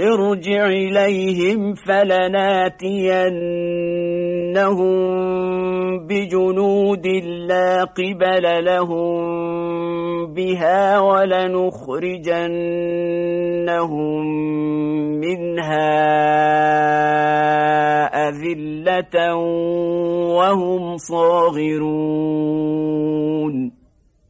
ارجع إليهم فلناتينهم بجنود لا قبل لهم بها ولنخرجنهم منها أذلة وهم صاغرون